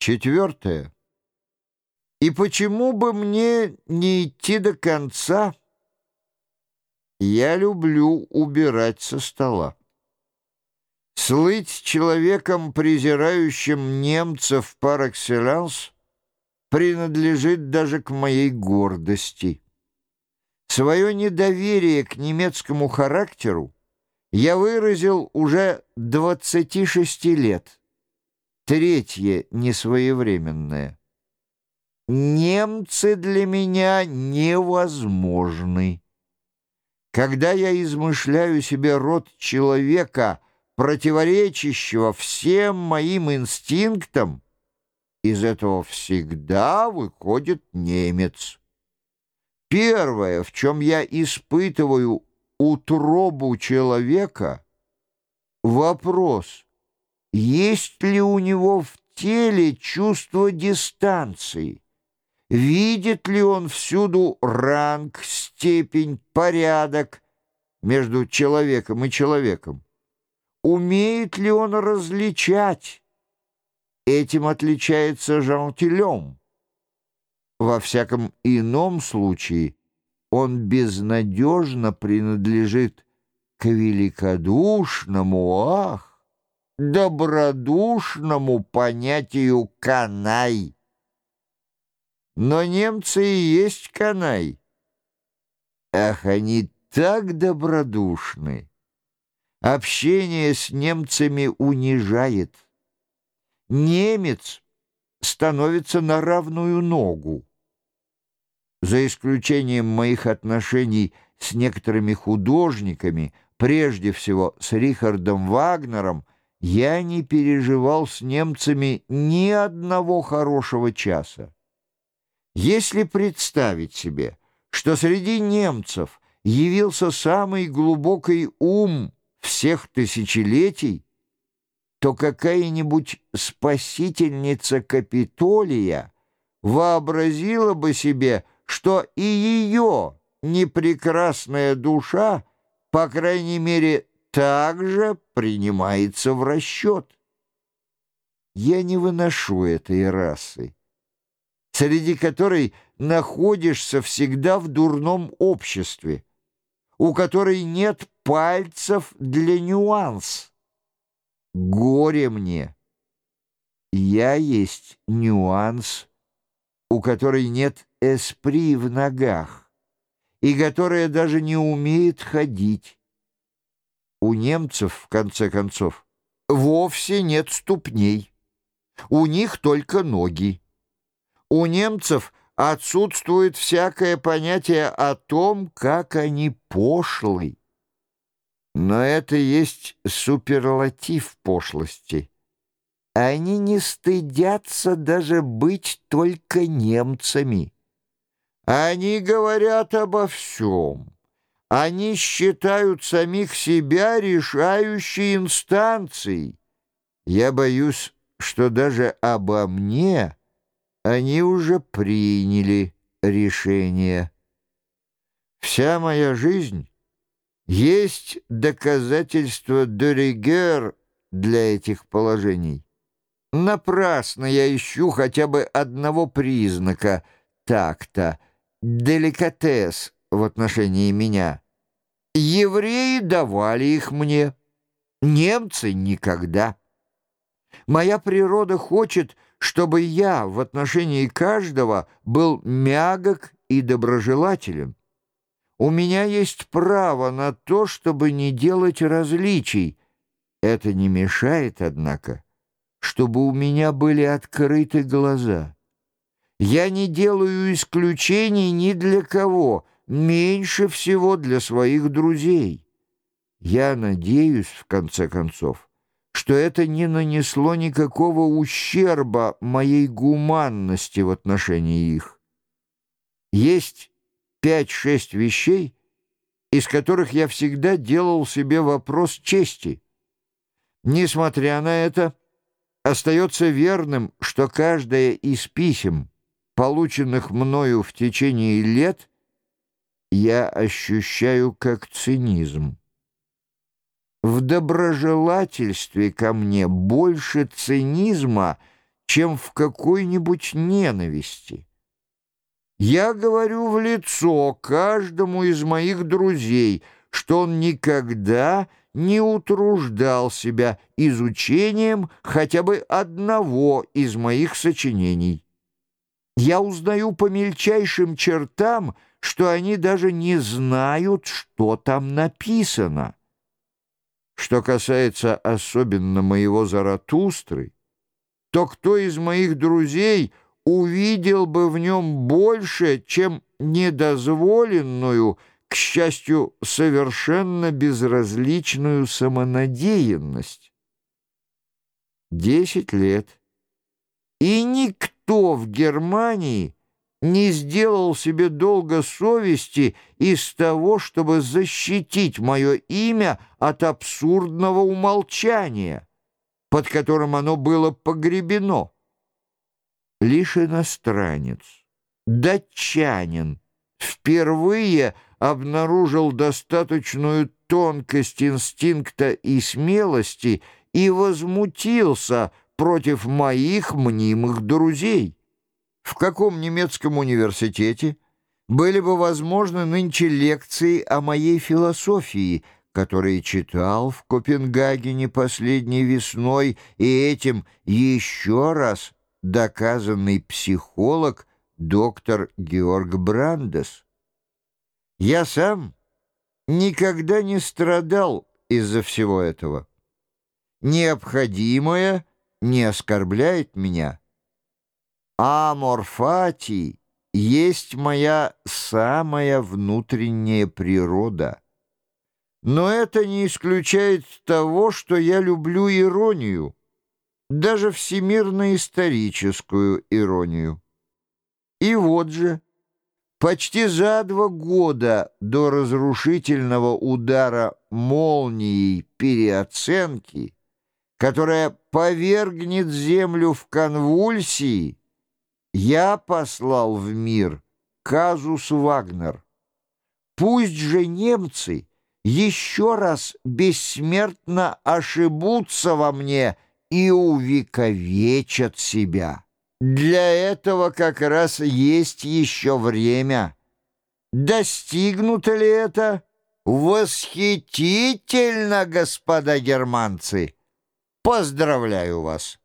Четвертое. И почему бы мне не идти до конца? Я люблю убирать со стола. Слыть человеком, презирающим немцев пар экселленс, принадлежит даже к моей гордости. Свое недоверие к немецкому характеру я выразил уже 26 лет. Третье несвоевременное. Немцы для меня невозможны. Когда я измышляю себе род человека, противоречащего всем моим инстинктам, из этого всегда выходит немец. Первое, в чем я испытываю утробу человека, вопрос — есть ли у него в теле чувство дистанции? Видит ли он всюду ранг, степень, порядок между человеком и человеком? Умеет ли он различать? Этим отличается Жантилем. Во всяком ином случае он безнадежно принадлежит к великодушному, ах, добродушному понятию «канай». Но немцы и есть канай. Ах, они так добродушны. Общение с немцами унижает. Немец становится на равную ногу. За исключением моих отношений с некоторыми художниками, прежде всего с Рихардом Вагнером, я не переживал с немцами ни одного хорошего часа. Если представить себе, что среди немцев явился самый глубокий ум всех тысячелетий, то какая-нибудь спасительница Капитолия вообразила бы себе, что и ее непрекрасная душа, по крайней мере, также принимается в расчет. Я не выношу этой расы, среди которой находишься всегда в дурном обществе, у которой нет пальцев для нюанс. Горе мне! Я есть нюанс, у которой нет эспри в ногах и которая даже не умеет ходить. У немцев, в конце концов, вовсе нет ступней. У них только ноги. У немцев отсутствует всякое понятие о том, как они пошлы. Но это есть суперлатив пошлости. Они не стыдятся даже быть только немцами. Они говорят обо всем. Они считают самих себя решающей инстанцией. Я боюсь, что даже обо мне они уже приняли решение. Вся моя жизнь есть доказательство де для этих положений. Напрасно я ищу хотя бы одного признака такта, деликатес в отношении меня. Евреи давали их мне, немцы никогда. Моя природа хочет, чтобы я в отношении каждого был мягок и доброжелателен. У меня есть право на то, чтобы не делать различий. Это не мешает, однако, чтобы у меня были открыты глаза. Я не делаю исключений ни для кого, меньше всего для своих друзей. Я надеюсь, в конце концов, что это не нанесло никакого ущерба моей гуманности в отношении их. Есть пять-шесть вещей, из которых я всегда делал себе вопрос чести. Несмотря на это, остается верным, что каждое из писем, полученных мною в течение лет, я ощущаю как цинизм. В доброжелательстве ко мне больше цинизма, чем в какой-нибудь ненависти. Я говорю в лицо каждому из моих друзей, что он никогда не утруждал себя изучением хотя бы одного из моих сочинений. Я узнаю по мельчайшим чертам, что они даже не знают, что там написано. Что касается особенно моего Заратустры, то кто из моих друзей увидел бы в нем больше, чем недозволенную, к счастью, совершенно безразличную самонадеянность. Десять лет. И никто в Германии не сделал себе долго совести из того, чтобы защитить мое имя от абсурдного умолчания, под которым оно было погребено. Лишь иностранец, датчанин, впервые обнаружил достаточную тонкость инстинкта и смелости и возмутился против моих мнимых друзей. В каком немецком университете были бы возможны нынче лекции о моей философии, которые читал в Копенгагене последней весной, и этим еще раз доказанный психолог доктор Георг Брандес? Я сам никогда не страдал из-за всего этого. Необходимое не оскорбляет меня. Амор фати есть моя самая внутренняя природа. Но это не исключает того, что я люблю иронию, даже всемирно-историческую иронию. И вот же... Почти за два года до разрушительного удара молнией переоценки, которая повергнет Землю в конвульсии, я послал в мир казус Вагнер. Пусть же немцы еще раз бессмертно ошибутся во мне и увековечат себя». Для этого как раз есть еще время. Достигнуто ли это? Восхитительно, господа германцы! Поздравляю вас!